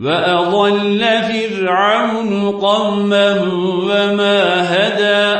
وأضل فرعون قومه وما هدى